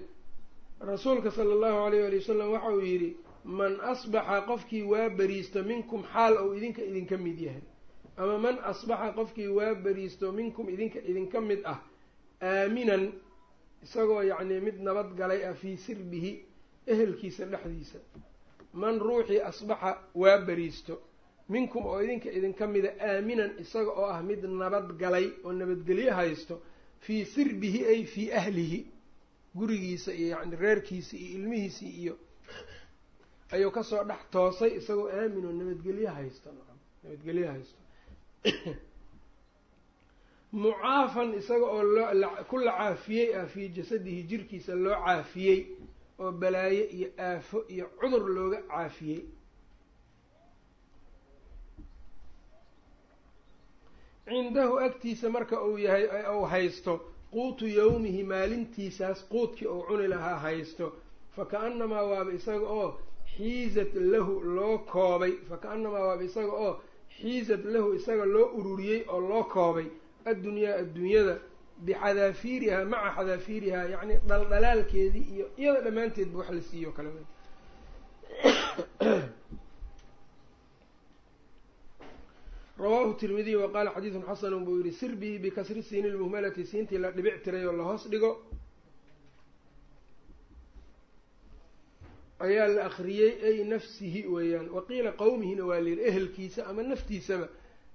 rasuulka sala allahu alayh ali wasalam waxa uu yidhi man asbaxa qofkii waa beriisto minkum xaal ou idinka idinka mid yahay. Ama man asbaxa qofkii waa beriisto minkum idinka idinka mid ah aaminan isagoo yacnii mid nabad galay ah fii sirbihi ehelkiisa dhexdiisa. Man ruuxii asbaxa waa beriisto minkum oo idinka idinka mida aaminan isaga oo ah mid nabad galay oo nabadgelyo haysto fii sirbihi ay fii ahlihi gurigiisa iyo yacni reerkiisa iyo ilmihiisii iyo ayuu ka soo dhex toosay isagoo aamin oo nabadgelyo haysto nabadgelyo haysto. Mucaafan isaga oo loo ku la caafiyey ah fii jasadihi jirkiisa loo caafiyey oo balaayo iyo aafo iyo cudur looga caafiyey. Cindahu agtiisa marka uu yahay uu haysto quutu yawmihi maalintiisaas quudkii uu cuni lahaa haysto. Faka-annamaa waaba isaga oo xiizat lahu loo koobay. Faka-annamaa waaba isaga oo xiizat lahu isaga loo ururiyey oo loo koobay. Addunyaa adduunyada bixadaafiirihaa maca xadaafiirihaa yacni dhaldhalaalkeedii iyo iyada dhammaanteedba wax la siiyo kale. Rawaahu tirmidiy wa qaala xadiidun xasanun buu yihi sirbii bikasri siini lmuhmalati siintii la dhibic tiray oo lahoos dhigo ayaa la akriyey ay nafsihi weeyaan. Waqiila qowmihina waa layidhi ehelkiisa ama naftiisaba.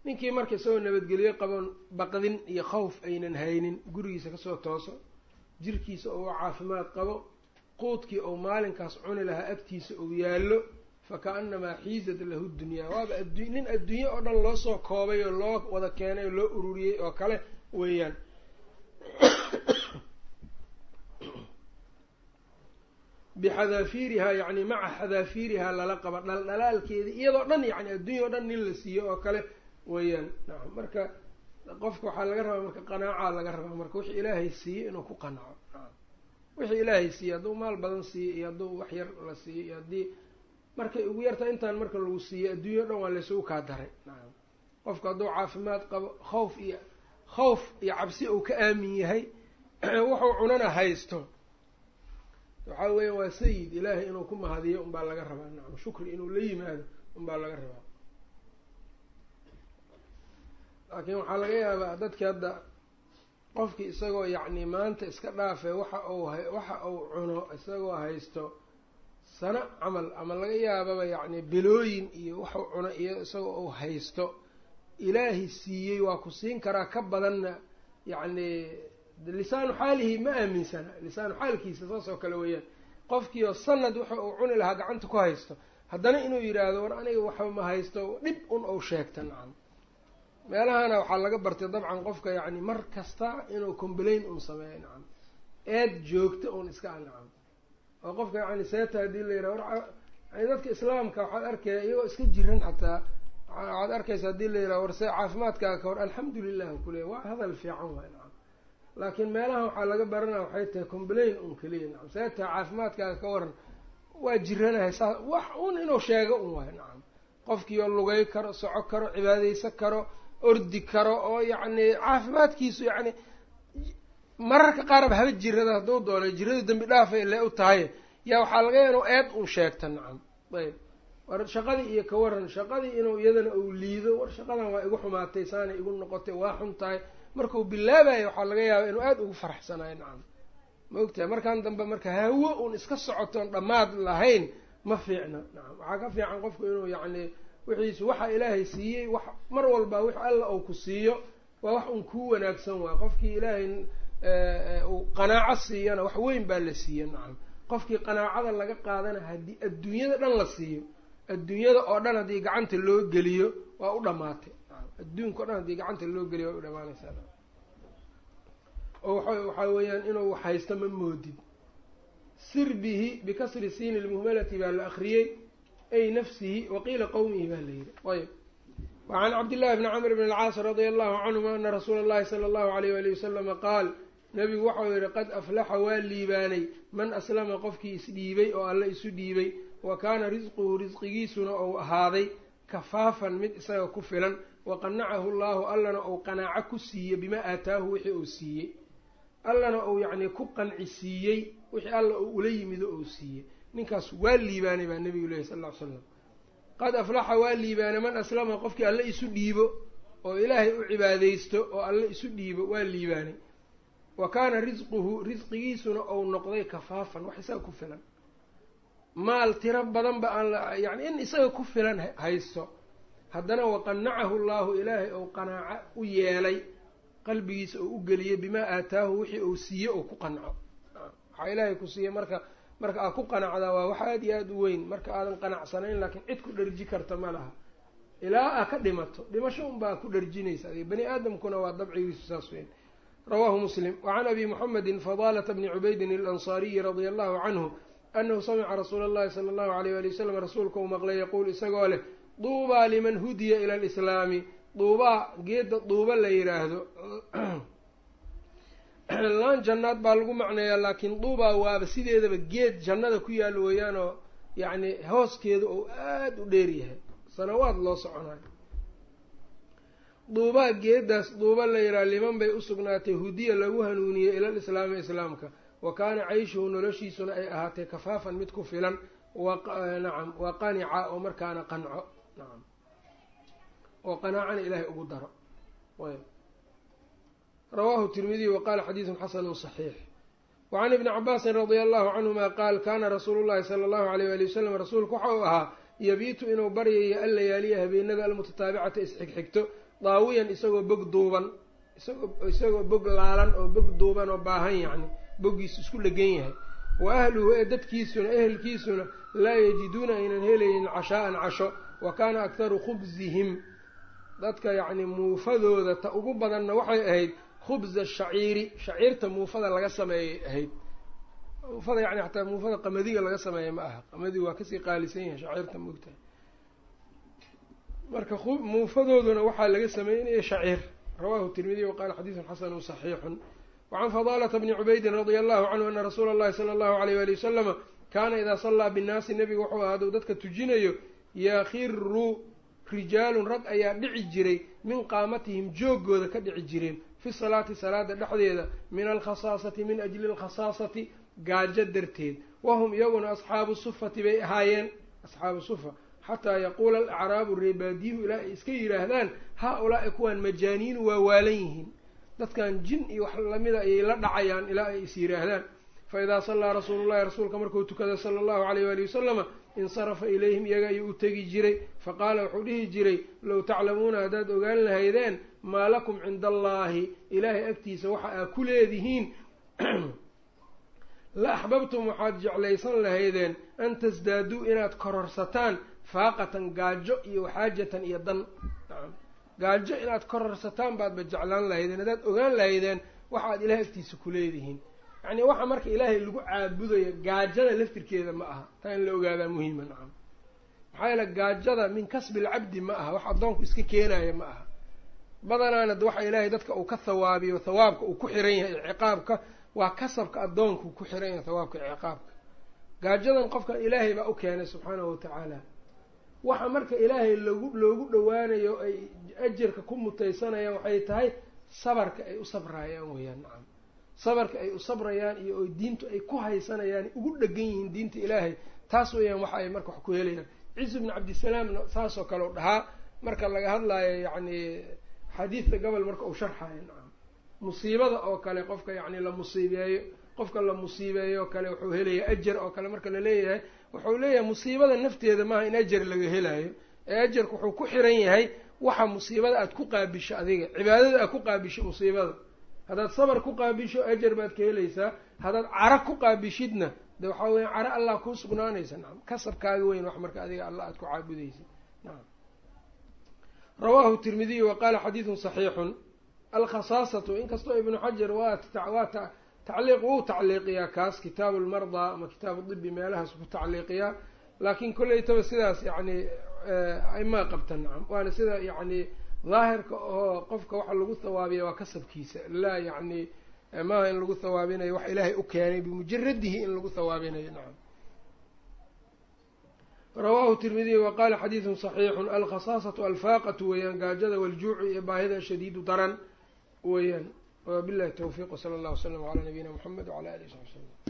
Ninkii marka isagoo nabadgelyo qaban baqdin iyo khawf aynan haynin gurigiisa ka soo tooso jirkiisa oo caafimaad qabo quudkii ou maalinkaas cuni lahaa agtiisa uu yaallo faka-annamaa xiizat lahu dunyaa waaba addu nin adduunye oo dhan loo soo koobay oo loo wada keenay oo loo ururiyey oo kale weeyaan bixadaafiirihaa yacni maca xadaafiirihaa lala qaba dhaldhalaalkeedii iyadoo dhan yacni adduunya o dhan nin la siiyo oo kale weeyaan nacam marka qofka waxaa laga rabaa marka qanaacaa laga rabaa marka wixii ilaahay siiye inuu ku qanaco wixii ilaahay siiye hadduu maal badan siiye iyo hadduu wax yar la siiyo iyo haddii markay ugu yartaa intaan marka lagu siiyo adduunya o dhan waa laysugu kaa daray nacam qofku hadduu caafimaad qabo khawf iyo khawf iyo cabsi uu ka aamin yahay wuxuu cunana haysto waxaa weeya waa sayid ilaahay inuu ku mahadiyo unbaa laga rabaa. Nacam shukri inuu la yimaado unbaa laga rabaa. Laakiin waxaa laga yaabaa dadki hadda qofkii isagoo yacni maanta iska dhaafe waxa uu waxa uu cuno isagoo haysto sano camal ama laga yaababa yacni bilooyin iyo waxuu cuno iyo isagoo uu haysto ilaahi siiyey waa ku siin karaa ka badanna yacni lisaanu xaalihi ma aaminsana. Lisaanu xaalkiisa saas oo kale weeyaan. Qofkiioo sanad waxa uu cuni lahaa gacanta ku haysto haddana inuu yidhaahdo war aniga waxba ma haysto dhib un ou sheegta nacam. Meelahana waxaa laga bartay dabcan qofka yacni mar kasta inuu complain un sameeyo nacam. Eed joogta un iska a nacam. Oo qofka yacni seeta haddii la yidhaha war dadka islaamka waxaad arkaya iyagoo iska jiran xataa. Waxaad arkaysa haddii la yidhaha war see caafimaadkaaga ka hor alxamdu lilah kuleya waa hadal fiican waay nacam laakiin meelahan waxaa laga baranaya waxay tahay complain un keliya. Nacam seeta caafimaadkaaga ka waran. Waa jiranahay saa wax un inuu sheego un waay nacam qofkiioo lugay karo soco karo cibaadeysan karo ordi karo oo yacni caafimaadkiisu yacni mararka qaaraba haba jirada hadduu doonay jirada dembi dhaafay ile u tahay yaa waxaa laga ya inuu eed un sheegta nacam ayb. War shaqadii iyo ka waran shaqadii inuu iyadana uu liido war shaqadan waa igu xumaatay saanay igu noqotay waa xun tahay markuu bilaabayo waxaa laga yaaba inuu aada ugu faraxsanayo nacam. Ma ogtahay? Markan dambe marka hawo un iska socotoon dhammaad lahayn ma fiicna nacam. Waxaa ka fiican qofku inuu yacni wixiisu waxa ilaahay siiyey wax mar walba wix alla uu ku siiyo waa wax un kuu wanaagsan waay qofkii ilaahay uu qanaaco siiyana wax weyn baa la siiya nacam. Qofkii qanaacada laga qaadana haddii adduunyada dhan la siiyo adduunyada oo dhan haddii gacanta loo geliyo waa u dhamaatay adduunka o dhan haddii gacanta loo geliya way u dhamaanaysaa. Oo waxaa weeyaan inuu haysto ma moodid. Sir bihi bikasri siini lmuhmalati baa la akriyey ay nafsihi waqiila qowmihi baa la yihi ayb wacan cabdillahi bni camr bn alcaas radia allahu canhuma ana rasuula allahi sala allahu alayh wali wasalama qaal nabigu waxau yihi qad aflaxa waa liibaanay. Man aslama qofkii isdhiibay oo alle isu dhiibay wa kaana risquhu risqigiisuna ou ahaaday kafaafan mid isaga ku filan waqanacahu llahu allana ou qanaaco ku siiye bimaa aataahu wixii uu siiyey. Allana ou yacnii ku qanci siiyey wixii alla uu ula yimido ou siiyey. Ninkaas waa liibaanay baa nabigu lehy sal ll ly slam qad aflaxa waa liibaanay man aslama qofkii alle isu dhiibo oo ilaahay u cibaadeysto oo alle isu dhiibo waa liibaanay wa kaana risquhu risqigiisuna ou noqday kafaafan wax isaga ku filan. Maal tiro badan ba aan la yacni in isaga ku filan haysto haddana waqanacahu llahu ilaahay ou qanaaco u yeelay qalbigiisa oo u geliyey bimaa aataahu wixii uu siiye oo ku qanco waxaa ilaahay ku siiye marka marka aad ku qanacdaa waa wax aada iyo aada u weyn. Marka aadan qanacsanayn laakiin cid ku dharji karta ma laha. Ilaa aa ka dhimato dhimasho unbaa ku dharjinaysa. Adiga bani aadamkuna waa dabcigiisu saas weyn. Rawaahu muslim. Wacan abi muxamedin fadaalata bni cubaydin alansaariyi radia allahu canhu anahu samica rasuula allahi sala allahu alayh wali wasalam rasuulka uu maqlay yaquul isagoo leh duubaa liman hudiya ila alislaami. Duubaa geedda duuba la yidhaahdo laan jannaad baa lagu macneeyaa laakiin duubaa waaba sideedaba geed jannada ku yaal weeyaanoo yacni hooskeedu uu aada u dheer yahay. Sanawaad loo soconayo duubaa geedaas duuba la yidhaha liman bay u sugnaatay hudiya lagu hanuuniyey ilal islaami islaamka. Wa kaana cayshuhu noloshiisuna ay ahaatay kafaafan mid ku filan. Nacam wa qanica oo markaana qanco nacam oo qanaacana ilaahay ugu daro. Rawaahu tirmidiy wa qaala xadiidun xasanu صaxiix wacan ibni cabaasin radia allahu canhuma qaal kaana rasuulu llahi sala allahu alayh ali wasalam rasuulku waxa uu ahaa yabiitu inuu baryayo allayaaliya habeenada almutataabicata isxigxigto daawiyan isagoo bog duuban isagoo bog laalan oo bog duuban oo baahan yacni boggiisu isku dhegan yahay. Wa ahluhu ee dadkiisuna ehelkiisuna laa yajiduuna aynan helaynin cashaa'an casho wa kaana akharu khubsihim dadka yacni muufadooda ta ugu badanna waxay ahayd khubza shaciiri shaciirta muufada laga sameeyay ahayd. Muufada yani xataa muufada qamadiga laga sameeya ma aha. Qamadigu waa ka sii qaalisan yahay shaciirta moogtahay marka muufadooduna waxaa laga sameynaya shaciir. Rawahu tirmidiy waqala xadiidun xasanu صaxiixun wacan fadaalata bni cubaydin radia allahu canhu ana rasuula اllahi sala allahu alayh wali wasalama kaana idaa sallaa binnaasi nebigu wuxuu ahaa aduu dadka tujinayo yakhiru rijaalun rag ayaa dhici jiray min qaamatihim joogooda ka dhici jireen fi salaati salaada dhexdeeda min alkhasaasati min ajli alkhasaasati gaajo darteed. Wahum iyaguna asxaabu sufati bay ahaayeen asxaabu sufa xataa yaquula alacraabu reebaadiyuhu ilaa ay iska yidhaahdaan haa-ulaa'i kuwaan majaaniinu waa waalan yihiin. Dadkan jin iyo wax lamida ayay la dhacayaan ilaa ay is yidhaahdaan. Fa idaa sallaa rasuulullahi rasuulka markuu tukada sala allahu alayh waali wasalama insarafa ilayhim iyaga ayuu u tegi jiray. Faqaala wuxuu dhihi jiray low taclamuuna haddaad ogaan lahaydeen maa lakum cinda allaahi ilaahay agtiisa waxa aa ku leedihiin la axbabtum waxaad jeclaysan lahaydeen an tasdaaduu inaad kororsataan faaqatan gaajo iyo waxaajatan iyo dan. Gaajo inaad kororsataan baadba jeclaan lahaydeen haddaad ogaan lahaydeen waxaad ilahay agtiisa ku leedihiin yacni waxa marka ilaahay lagu caabudayo gaajada laftirkeeda ma aha. Taa in la ogaadaa muhiima nacam. Maxaa yeele gaajada min kasbi lcabdi ma aha. Wax addoonku iska keenaya ma aha. Badanaana waxa ilaahay dadka uu ka thawaabiyo thawaabka uu ku xiran yahay ciqaabka waa kasabka addoonku ku xiran yahay thawaabka ciqaabka. Gaajadan qofkan ilaahay baa u keenay subxaanahu watacaala waxa marka ilaahay lagu loogu dhowaanayo ay ajarka ku mutaysanayaan waxay tahay sabarka ay u sabrayaan weeyaan nacam sabarka ay u sabrayaan iyo oy diintu ay ku haysanayaan ugu dhegan yihiin diinta ilaahay taas weeyaan waxa ay marka wax ku helayaan ciisu bni cabdisalaamna saasoo kale u dhahaa marka laga hadlaayo yacni xadiidka gobol marka uu sharxayo nacam musiibada oo kale qofka yacni la musiibeeyo qofka la musiibeeyo oo kale wuxuu helayaa ajar oo kale marka la leeyahay. Wuxuu leeyahay musiibada nafteeda maaha in ajar laga helayo ee ajarku wuxuu ku xiran yahay waxa musiibada aada ku qaabisho adiga cibaadada aad ku qaabisho musiibada haddaad sabar ku qaabisho ajar baad ka helaysaa. Haddaad caro ku qaabishidna de waxaa weya caro allah kuu sugnaanaysa. Nacam kasabkaaga weyn wax marka adiga allah aada ku caabudaysa nacam rawaahu tirmidiyu wa qaala xadiidun saxiixun. Alkhasaasatu inkastoo ibnu xajar waa waa tacliiq wuu tacliiqiyaa kaas kitaabu lmardaa ama kitaabu dibi meelahaas ku tacliiqiyaa. Laakiin kolleytaba sidaas yacni aimaa qabta nacam waana sida yacni daahirka oo qofka waxa lagu thawaabiya waa kasabkiisa. Laa yacni maaha in lagu thawaabinayo wax ilaahay u keenay bimujaradihi in lagu thawaabinayo nacam rawaahu tirmidiy wa qaala xadiidun saxiixun alkhasaasatu alfaaqatu weeyaan gaajada waljuucu iyo baahida shadiidu daran weeyaan. Wabillahi towfiiq wsala allah wasalam calaa nabiyina muxamed wcala alihi saxbi slm